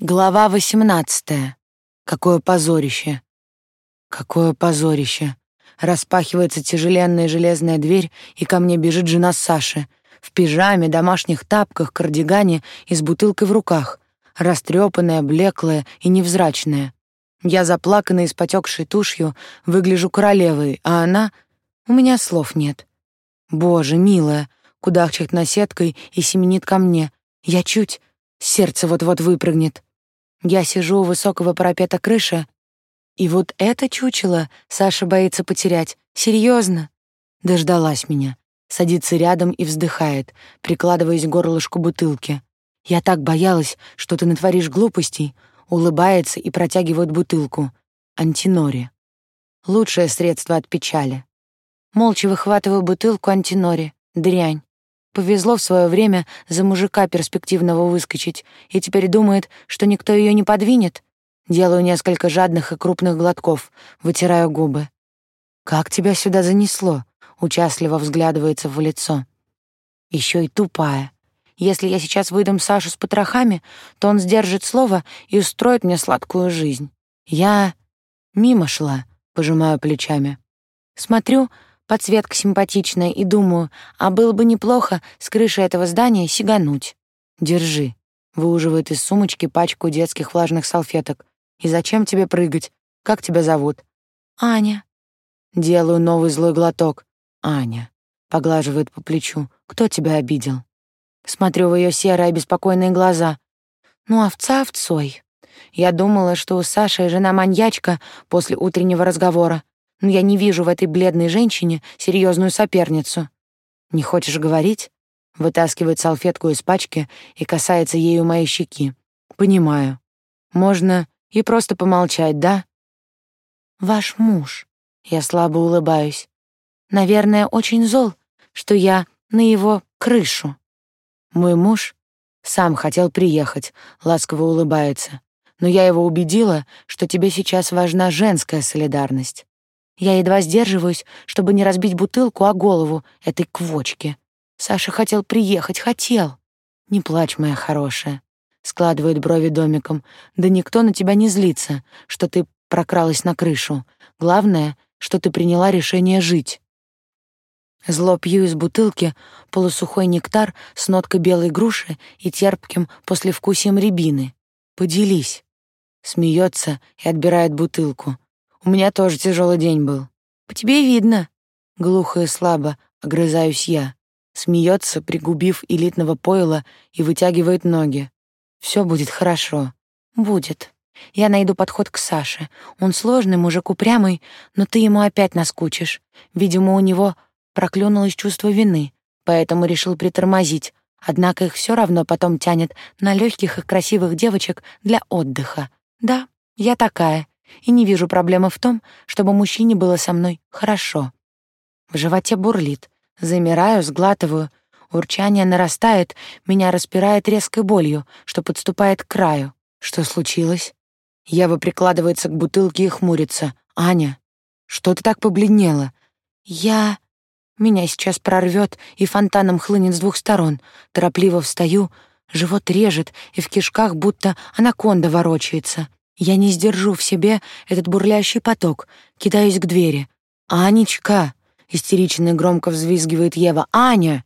Глава восемнадцатая. Какое позорище. Какое позорище. Распахивается тяжеленная железная дверь, и ко мне бежит жена Саши. В пижаме, домашних тапках, кардигане и с бутылкой в руках. Растрепанная, блеклая и невзрачная. Я заплаканная и с потекшей тушью выгляжу королевой, а она... У меня слов нет. Боже, милая, кудахчет наседкой и семенит ко мне. Я чуть... Сердце вот-вот выпрыгнет. Я сижу у высокого парапета крыши, и вот это чучело Саша боится потерять. Серьезно? Дождалась меня. Садится рядом и вздыхает, прикладываясь к горлышку бутылки. Я так боялась, что ты натворишь глупостей. Улыбается и протягивает бутылку. Антинори. Лучшее средство от печали. Молча выхватываю бутылку антинори. Дрянь. Повезло в свое время за мужика перспективного выскочить, и теперь думает, что никто ее не подвинет. Делаю несколько жадных и крупных глотков, вытираю губы. «Как тебя сюда занесло?» — участливо взглядывается в лицо. Еще и тупая. Если я сейчас выдам Сашу с потрохами, то он сдержит слово и устроит мне сладкую жизнь. Я мимо шла, пожимаю плечами. Смотрю, Подсветка симпатичная, и думаю, а было бы неплохо с крыши этого здания сигануть. Держи. Выуживает из сумочки пачку детских влажных салфеток. И зачем тебе прыгать? Как тебя зовут? Аня. Делаю новый злой глоток. Аня. Поглаживает по плечу. Кто тебя обидел? Смотрю в ее серые беспокойные глаза. Ну, овца овцой. Я думала, что у Саши жена маньячка после утреннего разговора, но я не вижу в этой бледной женщине серьезную соперницу. Не хочешь говорить? Вытаскивает салфетку из пачки и касается ею моей щеки. Понимаю. Можно и просто помолчать, да? Ваш муж. Я слабо улыбаюсь. Наверное, очень зол, что я на его крышу. Мой муж сам хотел приехать, ласково улыбается. Но я его убедила, что тебе сейчас важна женская солидарность. Я едва сдерживаюсь, чтобы не разбить бутылку о голову этой квочки. Саша хотел приехать, хотел. Не плачь, моя хорошая. Складывает брови домиком. Да никто на тебя не злится, что ты прокралась на крышу. Главное, что ты приняла решение жить. Зло пью из бутылки полусухой нектар с ноткой белой груши и терпким послевкусием рябины. Поделись. Смеется и отбирает бутылку. У меня тоже тяжелый день был. По тебе видно. Глухо и слабо огрызаюсь я. Смеется, пригубив элитного пойла и вытягивает ноги. Все будет хорошо. Будет. Я найду подход к Саше. Он сложный, мужик упрямый, но ты ему опять наскучишь. Видимо, у него проклюнулось чувство вины, поэтому решил притормозить. Однако их все равно потом тянет на легких и красивых девочек для отдыха. Да, я такая и не вижу проблемы в том, чтобы мужчине было со мной хорошо. В животе бурлит, замираю, сглатываю, урчание нарастает, меня распирает резкой болью, что подступает к краю. Что случилось? Ева прикладывается к бутылке и хмурится. «Аня, что ты так побледнела?» «Я...» Меня сейчас прорвет и фонтаном хлынет с двух сторон. Торопливо встаю, живот режет, и в кишках будто анаконда ворочается. Я не сдержу в себе этот бурлящий поток, кидаюсь к двери. «Анечка!» — истерично громко взвизгивает Ева. «Аня!»